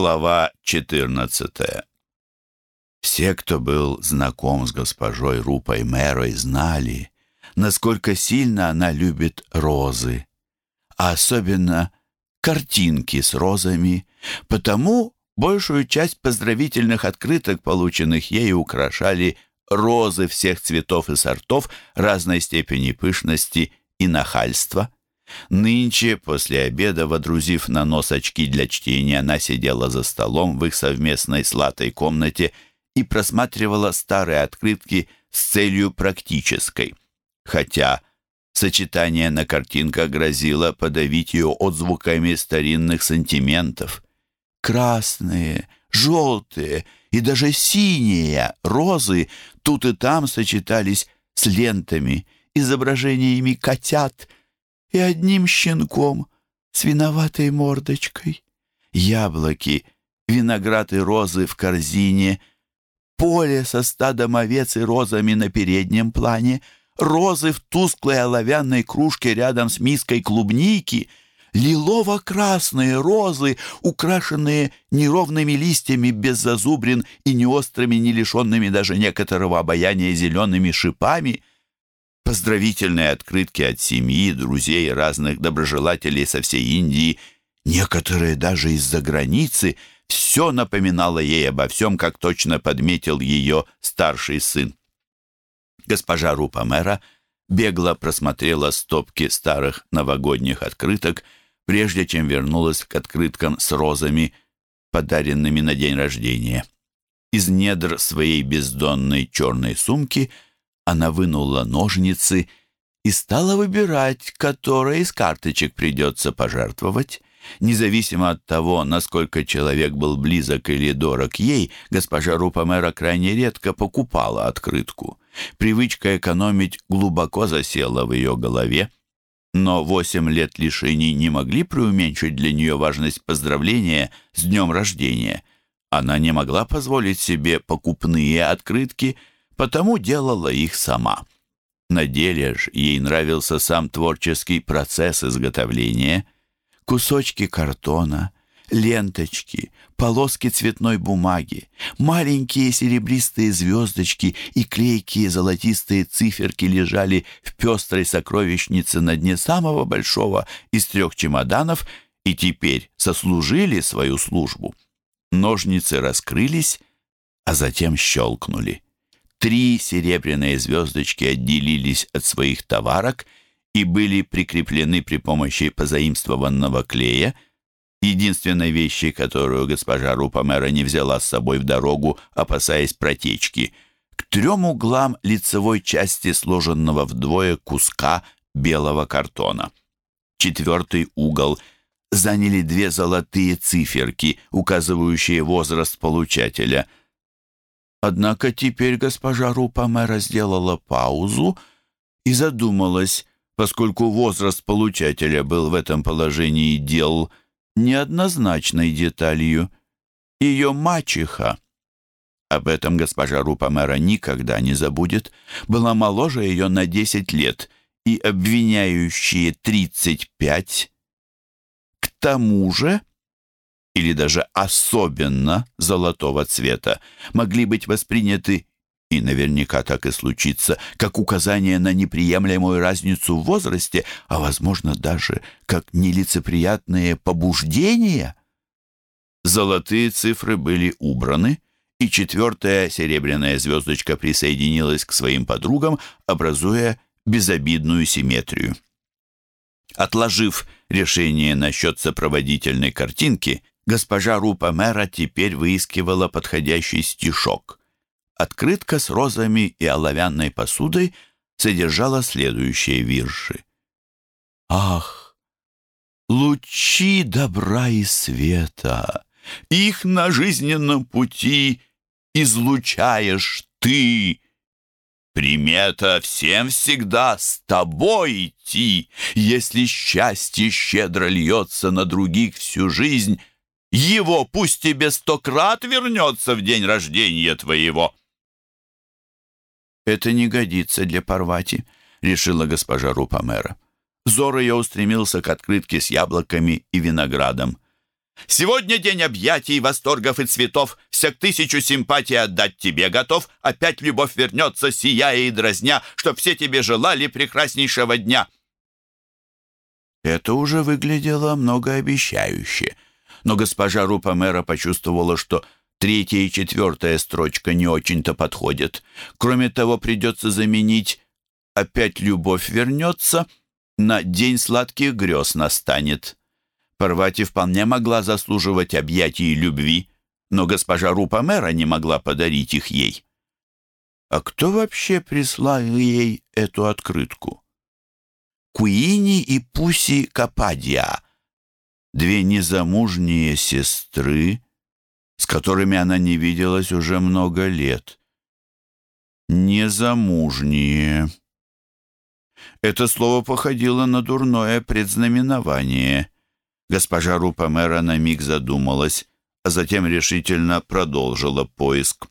Глава 14 Все, кто был знаком с госпожой Рупой Мэрой, знали, насколько сильно она любит розы, а особенно картинки с розами, потому большую часть поздравительных открыток, полученных ею, украшали розы всех цветов и сортов разной степени пышности и нахальства. Нынче, после обеда, водрузив на нос очки для чтения, она сидела за столом в их совместной сладкой комнате и просматривала старые открытки с целью практической. Хотя сочетание на картинках грозило подавить ее отзвуками старинных сантиментов. Красные, желтые и даже синие розы тут и там сочетались с лентами, изображениями котят — и одним щенком с виноватой мордочкой. Яблоки, виноград и розы в корзине, поле со стадом овец и розами на переднем плане, розы в тусклой оловянной кружке рядом с миской клубники — лилово-красные розы, украшенные неровными листьями без зазубрин и не острыми, не лишенными даже некоторого обаяния зелеными шипами — поздравительные открытки от семьи, друзей, разных доброжелателей со всей Индии, некоторые даже из-за границы, все напоминало ей обо всем, как точно подметил ее старший сын. Госпожа Рупа мэра бегло просмотрела стопки старых новогодних открыток, прежде чем вернулась к открыткам с розами, подаренными на день рождения. Из недр своей бездонной черной сумки – она вынула ножницы и стала выбирать, которой из карточек придется пожертвовать. Независимо от того, насколько человек был близок или дорог ей, госпожа Рупамера крайне редко покупала открытку. Привычка экономить глубоко засела в ее голове, но восемь лет лишений не могли преуменьшить для нее важность поздравления с днем рождения. Она не могла позволить себе покупные открытки – потому делала их сама. На деле ж ей нравился сам творческий процесс изготовления. Кусочки картона, ленточки, полоски цветной бумаги, маленькие серебристые звездочки и клейкие золотистые циферки лежали в пестрой сокровищнице на дне самого большого из трех чемоданов и теперь сослужили свою службу. Ножницы раскрылись, а затем щелкнули. Три серебряные звездочки отделились от своих товарок и были прикреплены при помощи позаимствованного клея, единственной вещи, которую госпожа Рупамера не взяла с собой в дорогу, опасаясь протечки, к трем углам лицевой части сложенного вдвое куска белого картона. Четвертый угол. Заняли две золотые циферки, указывающие возраст получателя — Однако теперь госпожа Рупамера сделала паузу и задумалась, поскольку возраст получателя был в этом положении дел неоднозначной деталью. Ее мачеха, об этом госпожа Рупамера никогда не забудет, была моложе ее на десять лет и обвиняющие тридцать пять. К тому же или даже особенно золотого цвета, могли быть восприняты, и наверняка так и случится, как указание на неприемлемую разницу в возрасте, а, возможно, даже как нелицеприятные побуждения. Золотые цифры были убраны, и четвертая серебряная звездочка присоединилась к своим подругам, образуя безобидную симметрию. Отложив решение насчет сопроводительной картинки, госпожа Рупа Мэра теперь выискивала подходящий стишок. Открытка с розами и оловянной посудой содержала следующие вирши. «Ах, лучи добра и света, их на жизненном пути излучаешь ты!» Примета всем всегда с тобой идти, Если счастье щедро льется на других всю жизнь, его пусть тебе сто крат вернется в день рождения твоего. Это не годится для Парвати, решила госпожа Рупамера. Взор ее устремился к открытке с яблоками и виноградом. Сегодня день объятий, восторгов и цветов. Всяк тысячу симпатий отдать тебе готов. Опять любовь вернется, сияя и дразня, Чтоб все тебе желали прекраснейшего дня. Это уже выглядело многообещающе. Но госпожа Рупа-мэра почувствовала, что третья и четвертая строчка не очень-то подходят. Кроме того, придется заменить «опять любовь вернется» на «день сладких грез настанет». Парвати вполне могла заслуживать объятий любви, но госпожа Рупа-мэра не могла подарить их ей. А кто вообще прислал ей эту открытку? Куини и Пуси Кападия, две незамужние сестры, с которыми она не виделась уже много лет. Незамужние. Это слово походило на дурное предзнаменование. Госпожа Рупа-мэра на миг задумалась, а затем решительно продолжила поиск.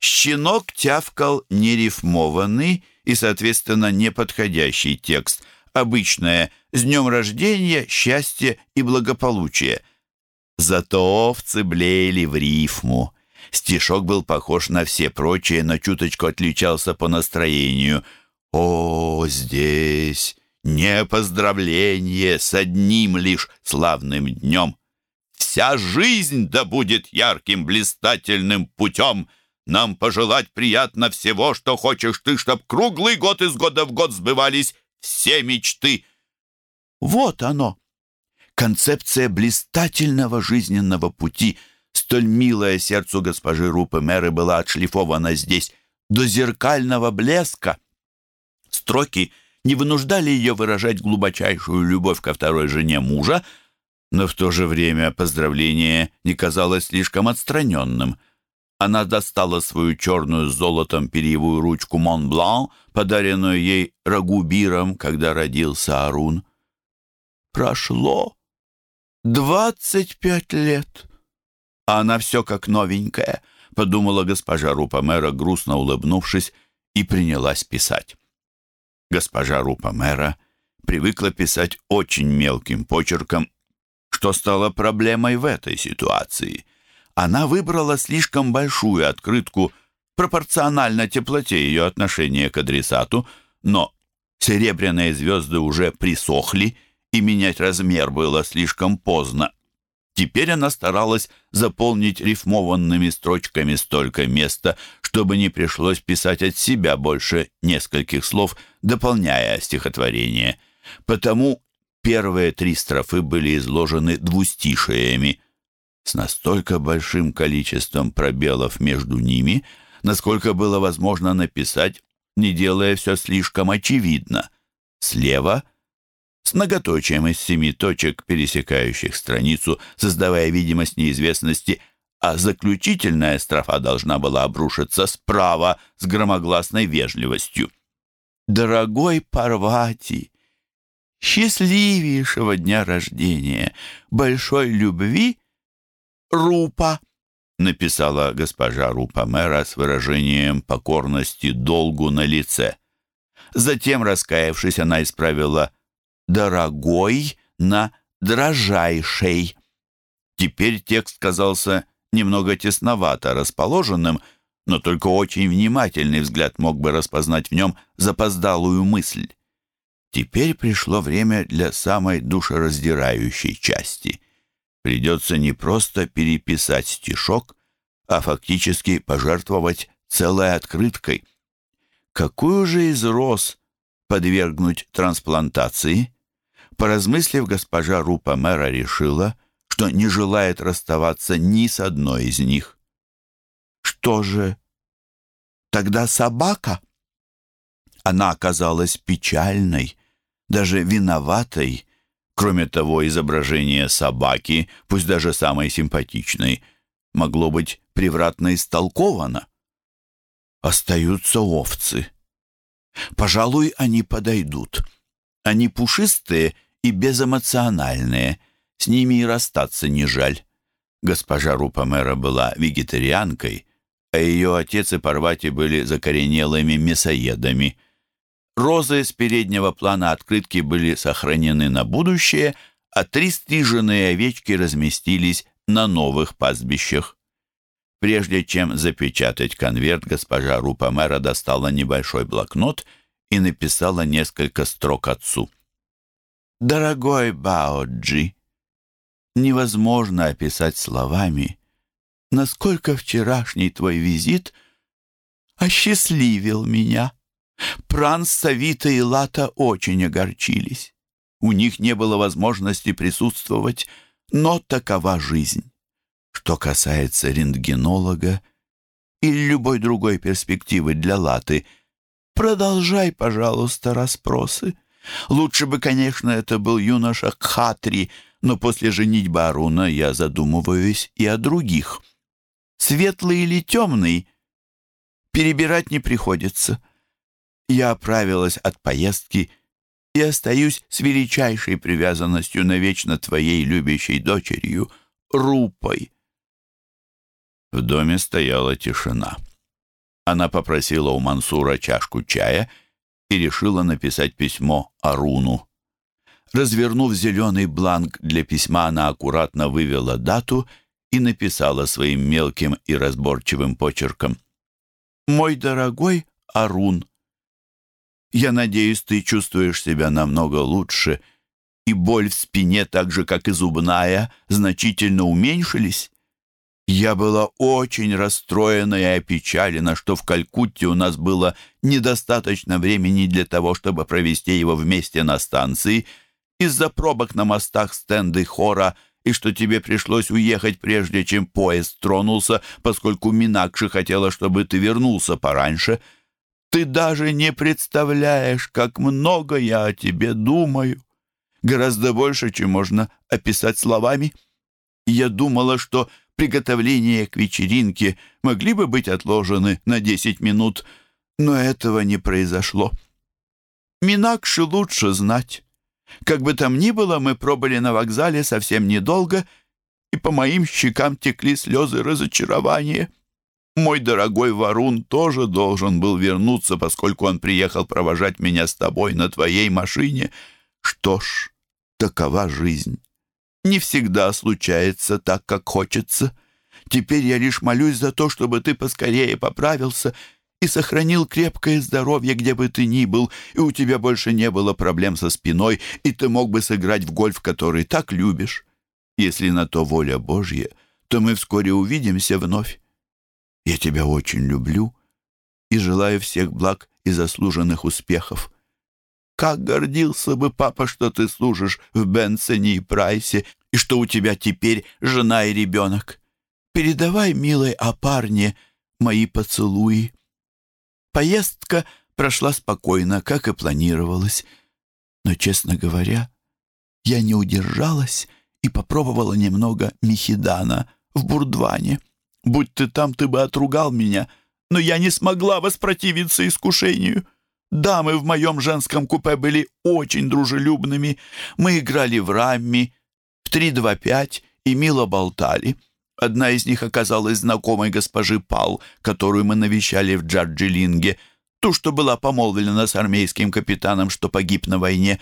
Щенок тявкал нерифмованный и, соответственно, неподходящий текст. Обычное «С днем рождения, счастья и благополучия». Зато овцы блеяли в рифму. Стишок был похож на все прочие, но чуточку отличался по настроению. «О, здесь не поздравление с одним лишь славным днем. Вся жизнь да будет ярким блистательным путем. Нам пожелать приятно всего, что хочешь ты, чтоб круглый год из года в год сбывались все мечты. Вот оно, концепция блистательного жизненного пути, столь милая сердцу госпожи Рупы Мэры была отшлифована здесь до зеркального блеска. Строки — не вынуждали ее выражать глубочайшую любовь ко второй жене мужа, но в то же время поздравление не казалось слишком отстраненным. Она достала свою черную с золотом перьевую ручку Монблан, подаренную ей Рагубиром, когда родился Арун. Прошло двадцать пять лет, а она все как новенькая, подумала госпожа Рупа-мэра, грустно улыбнувшись, и принялась писать. Госпожа Рупа-мэра привыкла писать очень мелким почерком, что стало проблемой в этой ситуации. Она выбрала слишком большую открытку пропорционально теплоте ее отношения к адресату, но серебряные звезды уже присохли, и менять размер было слишком поздно. Теперь она старалась заполнить рифмованными строчками столько места, чтобы не пришлось писать от себя больше нескольких слов, дополняя стихотворение. Потому первые три строфы были изложены двустишиями, с настолько большим количеством пробелов между ними, насколько было возможно написать, не делая все слишком очевидно. Слева — с многоточием из семи точек, пересекающих страницу, создавая видимость неизвестности, а заключительная строфа должна была обрушиться справа с громогласной вежливостью. «Дорогой Парвати, счастливейшего дня рождения, большой любви, Рупа!» написала госпожа Рупа-мэра с выражением покорности долгу на лице. Затем, раскаявшись, она исправила «дорогой» на «дрожайшей». Теперь текст казался немного тесновато расположенным, но только очень внимательный взгляд мог бы распознать в нем запоздалую мысль. Теперь пришло время для самой душераздирающей части. Придется не просто переписать стишок, а фактически пожертвовать целой открыткой. Какую же из роз подвергнуть трансплантации? Поразмыслив, госпожа Рупа мэра решила, что не желает расставаться ни с одной из них. Что же, тогда собака? Она оказалась печальной, даже виноватой. Кроме того, изображение собаки, пусть даже самой симпатичной, могло быть превратно истолковано. Остаются овцы. Пожалуй, они подойдут. Они пушистые и безэмоциональные. С ними и расстаться не жаль. Госпожа Рупамера была вегетарианкой, а ее отец и Парвати были закоренелыми мясоедами. Розы с переднего плана открытки были сохранены на будущее, а три стриженные овечки разместились на новых пастбищах. Прежде чем запечатать конверт, госпожа Рупа-мэра достала небольшой блокнот и написала несколько строк отцу. «Дорогой Баоджи, невозможно описать словами, насколько вчерашний твой визит осчастливил меня. Пранс, Савита и Лата очень огорчились. У них не было возможности присутствовать, но такова жизнь. Что касается рентгенолога или любой другой перспективы для Латы, продолжай, пожалуйста, расспросы. Лучше бы, конечно, это был юноша Кхатри, но после женитьбы Аруна я задумываюсь и о других. Светлый или темный перебирать не приходится. Я оправилась от поездки и остаюсь с величайшей привязанностью навечно твоей любящей дочерью, Рупой. В доме стояла тишина. Она попросила у Мансура чашку чая и решила написать письмо Аруну. Развернув зеленый бланк для письма, она аккуратно вывела дату и написала своим мелким и разборчивым почерком. «Мой дорогой Арун, я надеюсь, ты чувствуешь себя намного лучше, и боль в спине, так же, как и зубная, значительно уменьшились. Я была очень расстроена и опечалена, что в Калькутте у нас было недостаточно времени для того, чтобы провести его вместе на станции, из-за пробок на мостах стенды хора и что тебе пришлось уехать, прежде чем поезд тронулся, поскольку Минакши хотела, чтобы ты вернулся пораньше. Ты даже не представляешь, как много я о тебе думаю. Гораздо больше, чем можно описать словами. Я думала, что приготовления к вечеринке могли бы быть отложены на десять минут, но этого не произошло. Минакши лучше знать. Как бы там ни было, мы пробыли на вокзале совсем недолго, и по моим щекам текли слезы разочарования. Мой дорогой Варун тоже должен был вернуться, поскольку он приехал провожать меня с тобой на твоей машине. Что ж, такова жизнь. Не всегда случается так, как хочется. Теперь я лишь молюсь за то, чтобы ты поскорее поправился и сохранил крепкое здоровье, где бы ты ни был, и у тебя больше не было проблем со спиной, и ты мог бы сыграть в гольф, который так любишь. Если на то воля Божья, то мы вскоре увидимся вновь. Я тебя очень люблю и желаю всех благ и заслуженных успехов. Как гордился бы папа, что ты служишь в Бенсоне и Прайсе, и что у тебя теперь жена и ребенок. Передавай, милой опарне, мои поцелуи. Поездка прошла спокойно, как и планировалось. Но, честно говоря, я не удержалась и попробовала немного мехидана в бурдване. Будь ты там, ты бы отругал меня, но я не смогла воспротивиться искушению. Дамы в моем женском купе были очень дружелюбными. Мы играли в рамми, в три-два-пять и мило болтали. Одна из них оказалась знакомой госпожи Пал, которую мы навещали в Джарджилинге, ту, что была помолвлена с армейским капитаном, что погиб на войне.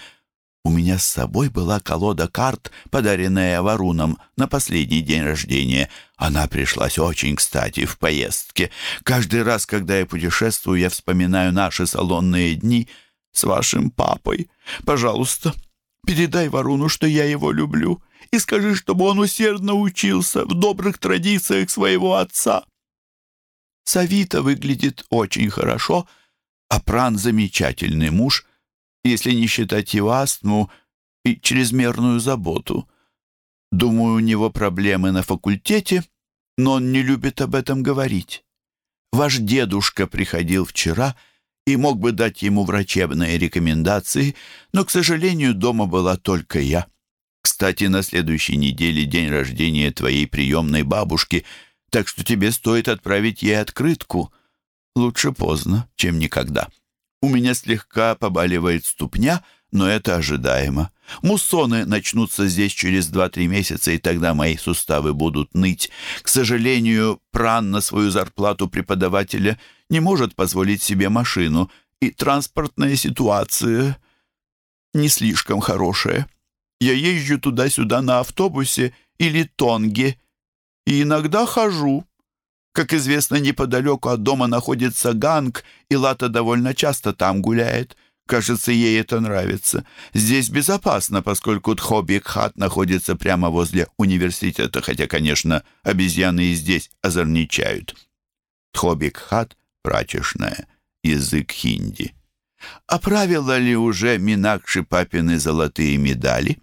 У меня с собой была колода карт, подаренная Варуном на последний день рождения. Она пришлась очень кстати в поездке. Каждый раз, когда я путешествую, я вспоминаю наши салонные дни с вашим папой. Пожалуйста, передай Варуну, что я его люблю и скажи, чтобы он усердно учился в добрых традициях своего отца. Савита выглядит очень хорошо, а Пран — замечательный муж, если не считать его астму и чрезмерную заботу. Думаю, у него проблемы на факультете, но он не любит об этом говорить. Ваш дедушка приходил вчера и мог бы дать ему врачебные рекомендации, но, к сожалению, дома была только я. Кстати, на следующей неделе день рождения твоей приемной бабушки, так что тебе стоит отправить ей открытку. Лучше поздно, чем никогда. У меня слегка побаливает ступня, но это ожидаемо. Муссоны начнутся здесь через 2-3 месяца, и тогда мои суставы будут ныть. К сожалению, Пран на свою зарплату преподавателя не может позволить себе машину, и транспортная ситуация не слишком хорошая. Я езжу туда-сюда на автобусе или тонге и иногда хожу. Как известно, неподалеку от дома находится ганг, и Лата довольно часто там гуляет. Кажется, ей это нравится. Здесь безопасно, поскольку Тхобик-хат находится прямо возле университета, хотя, конечно, обезьяны и здесь озорничают. Тхобик-хат — прачечная, язык хинди. Оправила ли уже Минакши папины золотые медали?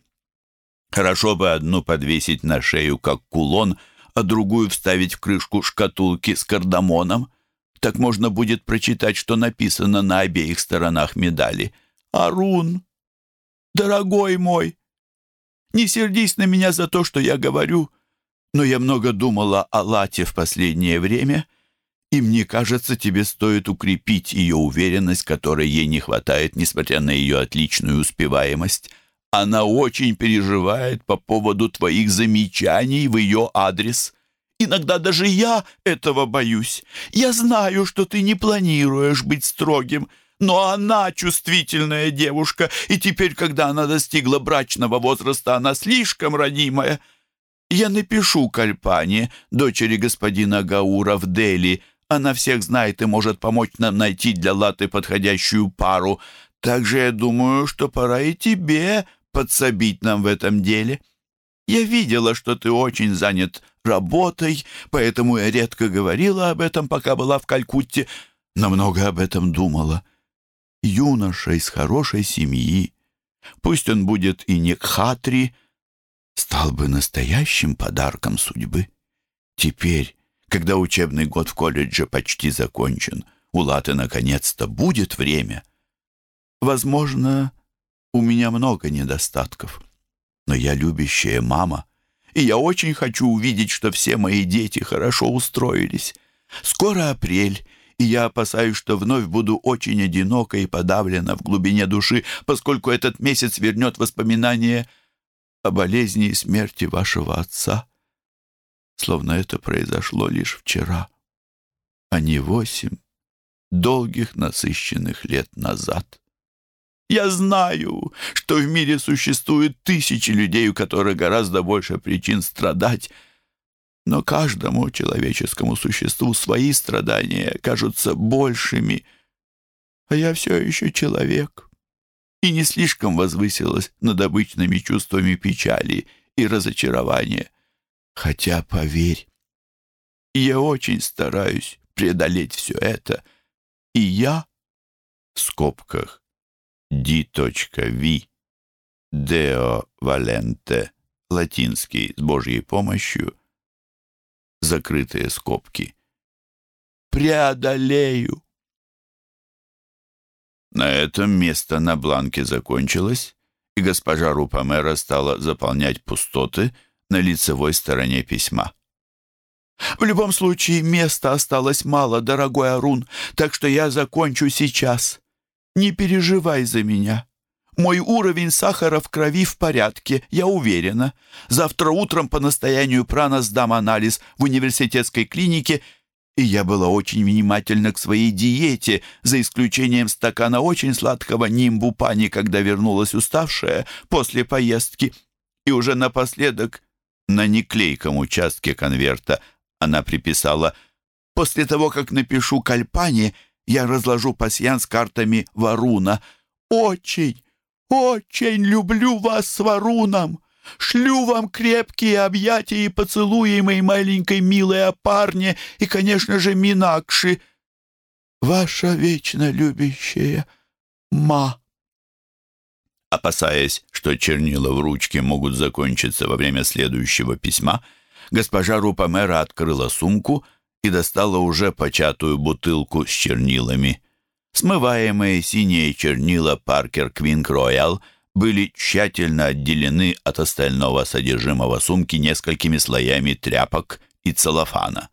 Хорошо бы одну подвесить на шею, как кулон, а другую вставить в крышку шкатулки с кардамоном. Так можно будет прочитать, что написано на обеих сторонах медали. «Арун, дорогой мой, не сердись на меня за то, что я говорю, но я много думала о Лате в последнее время, и мне кажется, тебе стоит укрепить ее уверенность, которой ей не хватает, несмотря на ее отличную успеваемость». Она очень переживает по поводу твоих замечаний в ее адрес. Иногда даже я этого боюсь. Я знаю, что ты не планируешь быть строгим, но она чувствительная девушка, и теперь, когда она достигла брачного возраста, она слишком ранимая. Я напишу Кальпане, дочери господина Гаура в Дели. Она всех знает и может помочь нам найти для Латы подходящую пару. Также я думаю, что пора и тебе подсобить нам в этом деле. Я видела, что ты очень занят работой, поэтому я редко говорила об этом, пока была в Калькутте, но много об этом думала. Юноша из хорошей семьи, пусть он будет и не кхатри, стал бы настоящим подарком судьбы. Теперь, когда учебный год в колледже почти закончен, у Латы наконец-то будет время. Возможно, у меня много недостатков, но я любящая мама, и я очень хочу увидеть, что все мои дети хорошо устроились. Скоро апрель, и я опасаюсь, что вновь буду очень одинока и подавлена в глубине души, поскольку этот месяц вернет воспоминания о болезни и смерти вашего отца, словно это произошло лишь вчера, а не восемь долгих насыщенных лет назад. Я знаю, что в мире существует тысячи людей, у которых гораздо больше причин страдать, но каждому человеческому существу свои страдания кажутся большими, а я все еще человек и не слишком возвысилась над обычными чувствами печали и разочарования. Хотя, поверь, я очень стараюсь преодолеть все это, и я, в скобках, D.V. Deo Valente, латинский, с Божьей помощью, закрытые скобки. Преодолею. На этом место на бланке закончилось, и госпожа Рупамера стала заполнять пустоты на лицевой стороне письма. «В любом случае, места осталось мало, дорогой Арун, так что я закончу сейчас. Не переживай за меня. Мой уровень сахара в крови в порядке, я уверена. Завтра утром по настоянию прана сдам анализ в университетской клинике, и я была очень внимательна к своей диете, за исключением стакана очень сладкого нимбу пани, когда вернулась уставшая после поездки. И уже напоследок на неклейком участке конверта она приписала «После того, как напишу кальпане, я разложу пасьян с картами Варуна. Очень, очень люблю вас с Варуном. Шлю вам крепкие объятия и поцелуи моей маленькой милой опарне и, конечно же, Минакши. Ваша вечно любящая Ма. Опасаясь, что чернила в ручке могут закончиться во время следующего письма, госпожа Рупамера открыла сумку — и достала уже початую бутылку с чернилами. Смываемые синие чернила Паркер Квинк Роял были тщательно отделены от остального содержимого сумки несколькими слоями тряпок и целлофана.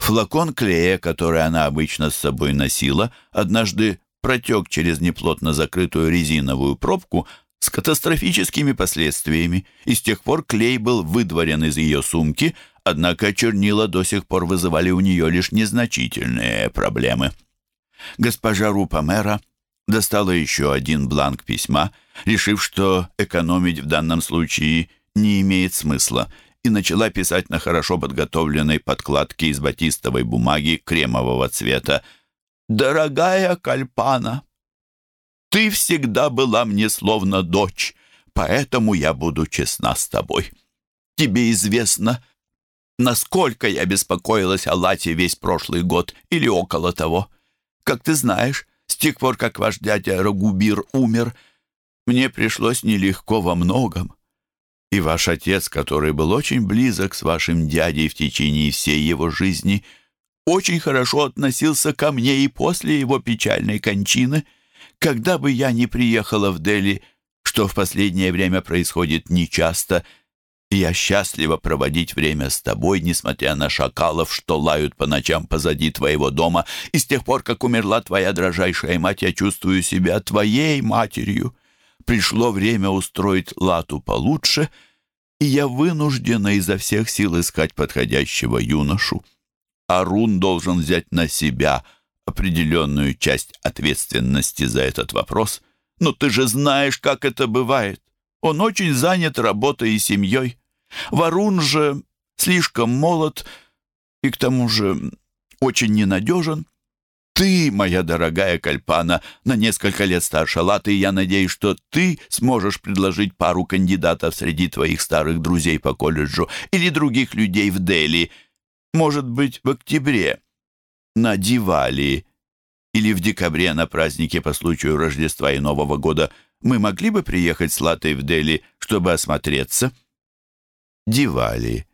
Флакон клея, который она обычно с собой носила, однажды протек через неплотно закрытую резиновую пробку с катастрофическими последствиями, и с тех пор клей был выдворен из ее сумки, Однако чернила до сих пор вызывали у нее лишь незначительные проблемы. Госпожа Рупамера достала еще один бланк письма, решив, что экономить в данном случае не имеет смысла, и начала писать на хорошо подготовленной подкладке из батистовой бумаги кремового цвета. «Дорогая Кальпана, ты всегда была мне словно дочь, поэтому я буду честна с тобой. Тебе известно, насколько я беспокоилась о Лате весь прошлый год или около того. Как ты знаешь, с тех пор, как ваш дядя Рагубир умер, мне пришлось нелегко во многом. И ваш отец, который был очень близок с вашим дядей в течение всей его жизни, очень хорошо относился ко мне и после его печальной кончины. Когда бы я ни приехала в Дели, что в последнее время происходит нечасто, я счастлива проводить время с тобой, несмотря на шакалов, что лают по ночам позади твоего дома. И с тех пор, как умерла твоя дрожайшая мать, я чувствую себя твоей матерью. Пришло время устроить лату получше, и я вынуждена изо всех сил искать подходящего юношу. Арун должен взять на себя определенную часть ответственности за этот вопрос. Но ты же знаешь, как это бывает. Он очень занят работой и семьей. Варун же слишком молод и к тому же очень ненадежен. Ты, моя дорогая Кальпана, на несколько лет старше Латы, и я надеюсь, что ты сможешь предложить пару кандидатов среди твоих старых друзей по колледжу или других людей в Дели, может быть, в октябре, на Дивали или в декабре на празднике по случаю Рождества и Нового года – мы могли бы приехать с Латой в Дели, чтобы осмотреться?» Дивали,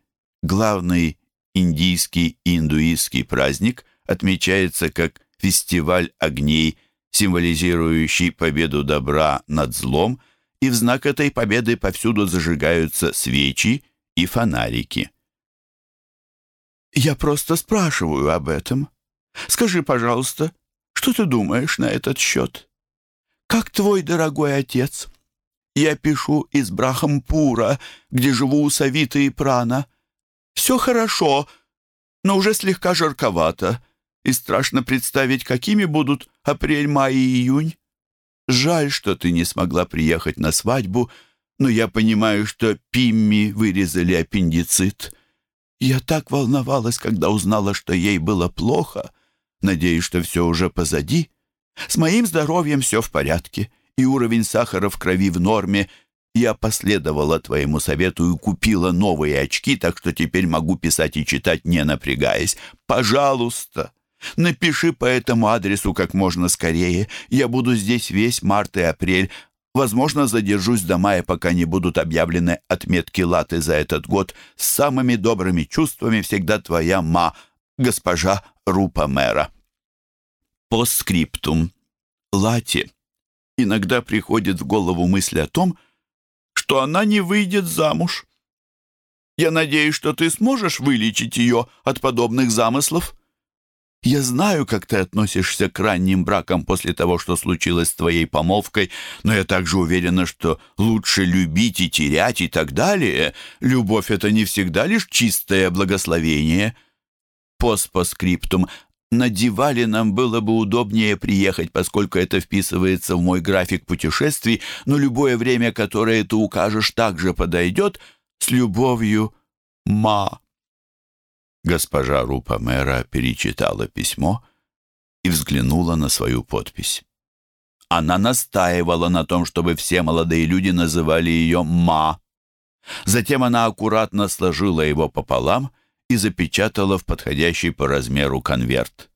главный индийский и индуистский праздник, отмечается как фестиваль огней, символизирующий победу добра над злом, и в знак этой победы повсюду зажигаются свечи и фонарики. «Я просто спрашиваю об этом. Скажи, пожалуйста, что ты думаешь на этот счет?» «Как твой дорогой отец?» «Я пишу из Брахампура, где живу у Савиты и Прана. Все хорошо, но уже слегка жарковато, и страшно представить, какими будут апрель, май и июнь. Жаль, что ты не смогла приехать на свадьбу, но я понимаю, что Пимми вырезали аппендицит. Я так волновалась, когда узнала, что ей было плохо. Надеюсь, что все уже позади». С моим здоровьем все в порядке, и уровень сахара в крови в норме. Я последовала твоему совету и купила новые очки, так что теперь могу писать и читать, не напрягаясь. Пожалуйста, напиши по этому адресу как можно скорее. Я буду здесь весь март и апрель. Возможно, задержусь до мая, пока не будут объявлены отметки латы за этот год. С самыми добрыми чувствами всегда твоя ма, госпожа Рупа Мэра. Постскриптум. Лати. Иногда приходит в голову мысль о том, что она не выйдет замуж. Я надеюсь, что ты сможешь вылечить ее от подобных замыслов. Я знаю, как ты относишься к ранним бракам после того, что случилось с твоей помолвкой, но я также уверена, что лучше любить и терять и так далее. Любовь — это не всегда лишь чистое благословение. Постпоскриптум. На Дивале нам было бы удобнее приехать, поскольку это вписывается в мой график путешествий, но любое время, которое ты укажешь, также подойдет. С любовью, Ма. Госпожа Рупа мэра перечитала письмо и взглянула на свою подпись. Она настаивала на том, чтобы все молодые люди называли ее Ма. Затем она аккуратно сложила его пополам — и запечатала в подходящий по размеру конверт.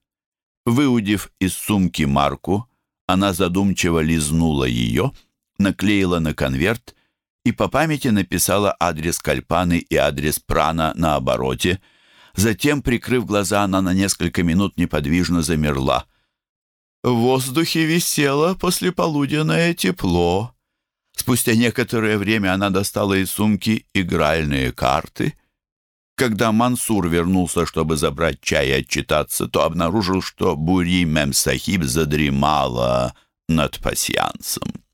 Выудив из сумки марку, она задумчиво лизнула ее, наклеила на конверт и по памяти написала адрес Кальпаны и адрес Прана на обороте. Затем, прикрыв глаза, она на несколько минут неподвижно замерла. В воздухе висело послеполуденное тепло. Спустя некоторое время она достала из сумки игральные карты — когда Мансур вернулся, чтобы забрать чай и отчитаться, то обнаружил, что Бури Мемсахиб задремала над пасьянцем.